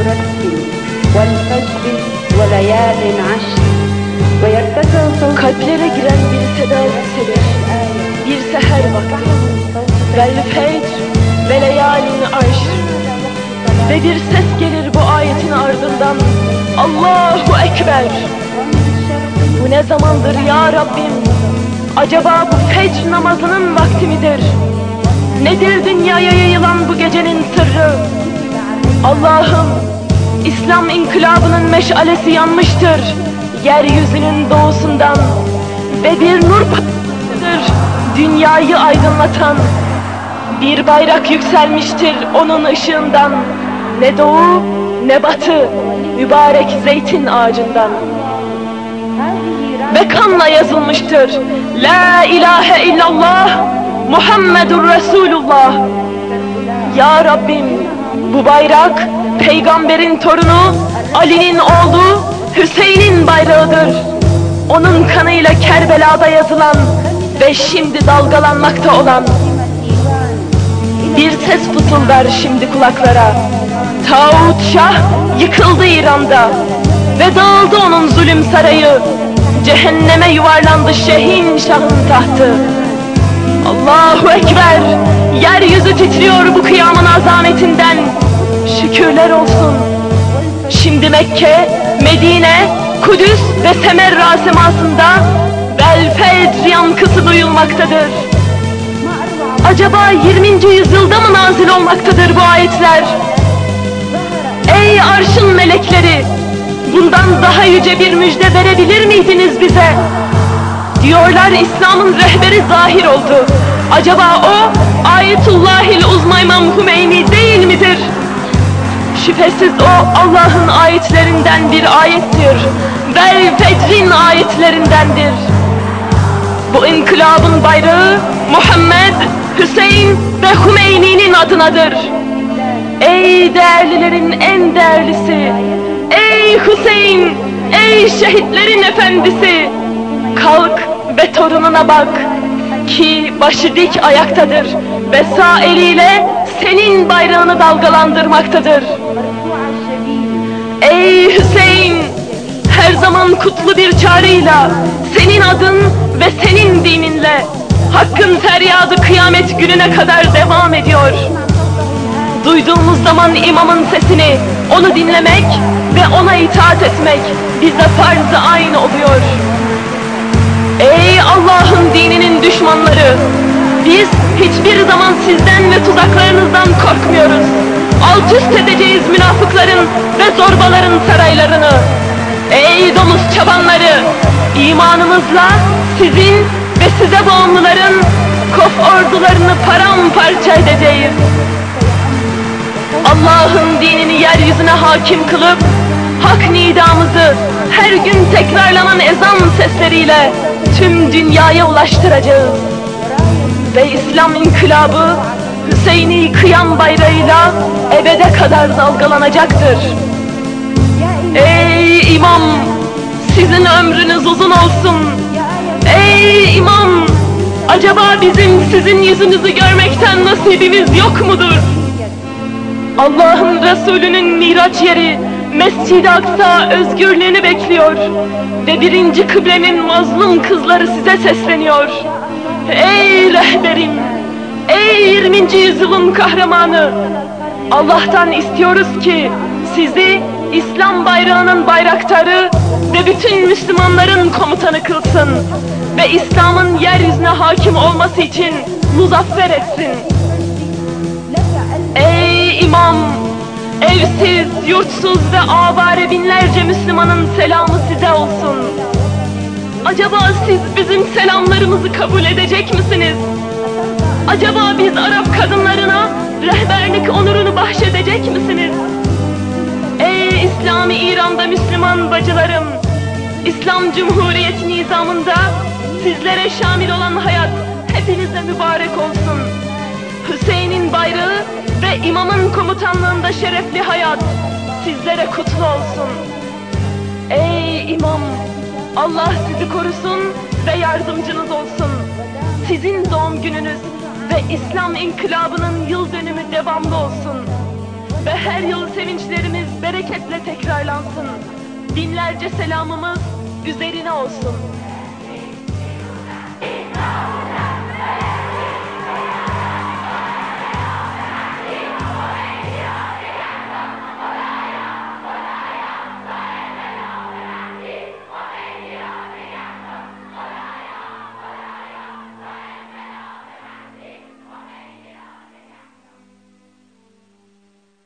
يرتل والفجر وليال عشر ويرتفع صوت Kalplere giren bir seda yükselir. Bir seher vakti. Vel fecr ve leyalin arş. Ve bir ses gelir bu ayetin ardından. Allahu Ekber. Bu ne zamandır ya Rabbim? Acaba bu fecr namazının vakti midir? Nedir dünyaya yayılan bu gecenin sırrı? Allah'ım, İslam inkılabının meşalesi yanmıştır. Yeryüzünün doğusundan ve bir nur patlamıştır dünyayı aydınlatan. Bir bayrak yükselmiştir onun ışığından. Ne doğu ne batı mübarek zeytin ağacından. Ve kanla yazılmıştır. La ilahe illallah Muhammedur Resulullah. Ya Rabbim bu bayrak peygamberin torunu Ali'nin oğlu Hüseyin'in bayrağıdır. Onun kanıyla Kerbela'da yazılan ve şimdi dalgalanmakta olan bir ses fısıldar şimdi kulaklara. Tağut Şah yıkıldı İran'da ve dağıldı onun zulüm sarayı. Cehenneme yuvarlandı Şehin Şah'ın tahtı. Allahu Ekber! Yeryüzü titriyor bu kıyamın azametinden. Şükürler olsun. Şimdi Mekke, Medine, Kudüs ve Semerra semasında Vel Fecr yankısı duyulmaktadır. Acaba 20. yüzyılda mı nazil olmaktadır bu ayetler? Ey arşın melekleri! Bundan daha yüce bir müjde verebilir miydiniz bize? Diyorlar İslam'ın rehberi zahir oldu. Acaba o Ayetullahil Uzma İmam Hümeyni değil midir? Şüphesiz o Allah'ın ayetlerinden bir ayettir. Vel Fecr'in ayetlerindendir. Bu inkılabın bayrağı Muhammed, Hüseyin ve Hümeyni'nin adınadır. Ey değerlilerin en değerlisi, ey Hüseyin, ey şehitlerin efendisi, kalk ve torununa bak ki başı dik ayaktadır ve sağ eliyle senin bayrağını dalgalandırmaktadır. Ey Hüseyin, her zaman kutlu bir çağrıyla senin adın ve senin dininle hakkın feryadı kıyamet gününe kadar devam ediyor. Duyduğumuz zaman imamın sesini, onu dinlemek ve ona itaat etmek bize farz-ı aynı oluyor. Ey Allah'ın dininin düşmanları! Biz hiçbir zaman sizden ve korkmuyoruz. Alt üst edeceğiz münafıkların ve zorbaların saraylarını. Ey domuz çabanları! İmanımızla sizin ve size bağımlıların kof ordularını paramparça edeceğiz. Allah'ın dinini yeryüzüne hakim kılıp hak nidamızı her gün tekrarlanan ezan sesleriyle tüm dünyaya ulaştıracağız. Ve İslam inkılabı Hüseyin'i kıyam bayrağıyla ebede kadar dalgalanacaktır. Ey imam! Sizin ömrünüz uzun olsun. Ey imam! Acaba bizim sizin yüzünüzü görmekten nasibimiz yok mudur? Allah'ın Resulü'nün miraç yeri Mescid-i Aksa özgürlüğünü bekliyor ve birinci kıblenin mazlum kızları size sesleniyor. Ey rehberim, ey 20. yüzyılın kahramanı, Allah'tan istiyoruz ki sizi İslam bayrağının bayraktarı ve bütün Müslümanların komutanı kılsın ve İslam'ın yeryüzüne hakim olması için muzaffer etsin. Ey imam! Evsiz, yurtsuz ve avare binlerce Müslümanın selamı size olsun. Acaba siz bizim selamlarımızı kabul edecek misiniz? Acaba biz Arap kadınlarına rehberlik onurunu bahşedecek misiniz? Ey İslami İran'da Müslüman bacılarım! İslam Cumhuriyeti nizamında sizlere şamil olan hayat hepinize mübarek olsun. Hüseyin'in bayrağı ve imamın komutanlığında şerefli hayat sizlere kutlu olsun. Ey imam! Allah sizi korusun ve yardımcınız olsun. Sizin doğum gününüz ve İslam inkılabının yıl dönümü devamlı olsun. Ve her yıl sevinçlerimiz bereketle tekrarlansın. Binlerce selamımız üzerine olsun.